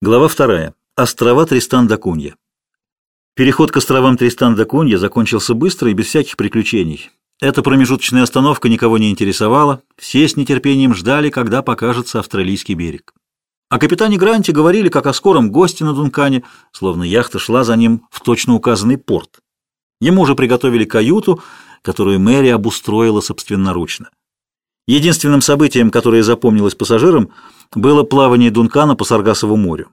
Глава вторая. Острова Тристан-да-Кунья. Переход к островам Тристан-да-Кунья закончился быстро и без всяких приключений. Эта промежуточная остановка никого не интересовала, все с нетерпением ждали, когда покажется австралийский берег. О капитане Гранте говорили, как о скором госте на Дункане, словно яхта шла за ним в точно указанный порт. Ему уже приготовили каюту, которую Мэри обустроила собственноручно. Единственным событием, которое запомнилось пассажирам, было плавание Дункана по Саргасову морю.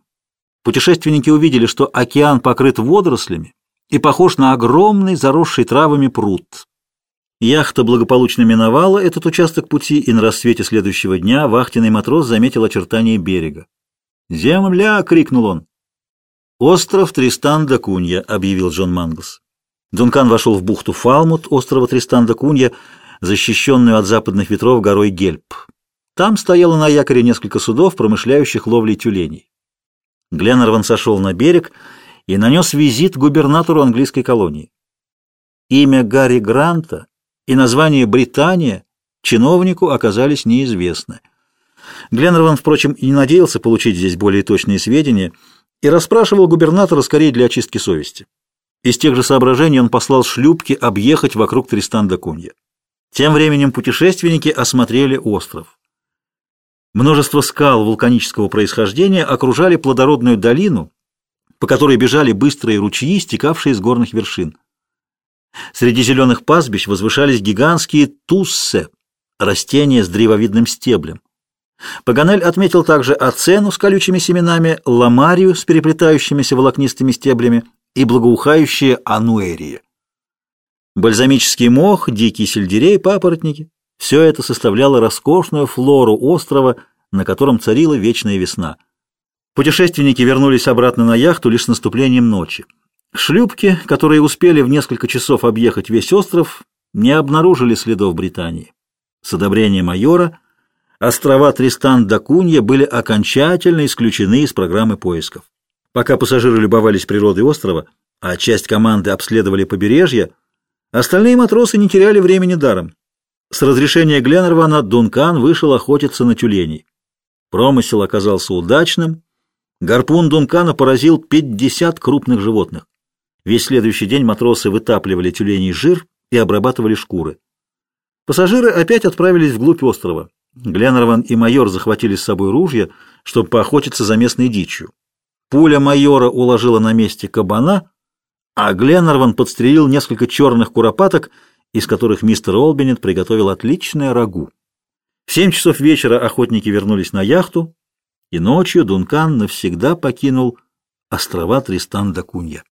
Путешественники увидели, что океан покрыт водорослями и похож на огромный заросший травами пруд. Яхта благополучно миновала этот участок пути, и на рассвете следующего дня вахтенный матрос заметил очертания берега. «Земля!» — крикнул он. «Остров Тристан-да-Кунья», — объявил Джон Манглс. Дункан вошел в бухту Фалмут, острова Тристан-да-Кунья, защищенную от западных ветров горой Гельп. Там стояло на якоре несколько судов, промышляющих ловлей тюленей. Гленнерван сошел на берег и нанес визит губернатору английской колонии. Имя Гарри Гранта и название Британия чиновнику оказались неизвестны. Гленнерван, впрочем, и не надеялся получить здесь более точные сведения и расспрашивал губернатора скорее для очистки совести. Из тех же соображений он послал шлюпки объехать вокруг Тристан-да-Кунья. Тем временем путешественники осмотрели остров. Множество скал вулканического происхождения окружали плодородную долину, по которой бежали быстрые ручьи, стекавшие из горных вершин. Среди зеленых пастбищ возвышались гигантские туссе, растения с древовидным стеблем. Паганель отметил также ацену с колючими семенами, ламарию с переплетающимися волокнистыми стеблями и благоухающие ануэрии. Бальзамический мох, дикие сельдерей, папоротники – все это составляло роскошную флору острова, на котором царила вечная весна. Путешественники вернулись обратно на яхту лишь с наступлением ночи. Шлюпки, которые успели в несколько часов объехать весь остров, не обнаружили следов Британии. С одобрения майора острова Тристан-да-Кунья были окончательно исключены из программы поисков. Пока пассажиры любовались природой острова, а часть команды обследовали побережье, Остальные матросы не теряли времени даром. С разрешения Гленнервана Дункан вышел охотиться на тюленей. Промысел оказался удачным. Гарпун Дункана поразил 50 крупных животных. Весь следующий день матросы вытапливали тюленей жир и обрабатывали шкуры. Пассажиры опять отправились вглубь острова. Гленнерван и майор захватили с собой ружья, чтобы поохотиться за местной дичью. Пуля майора уложила на месте кабана, а Гленнерван подстрелил несколько черных куропаток, из которых мистер Олбинет приготовил отличное рагу. В семь часов вечера охотники вернулись на яхту, и ночью Дункан навсегда покинул острова Тристан-да-Кунья.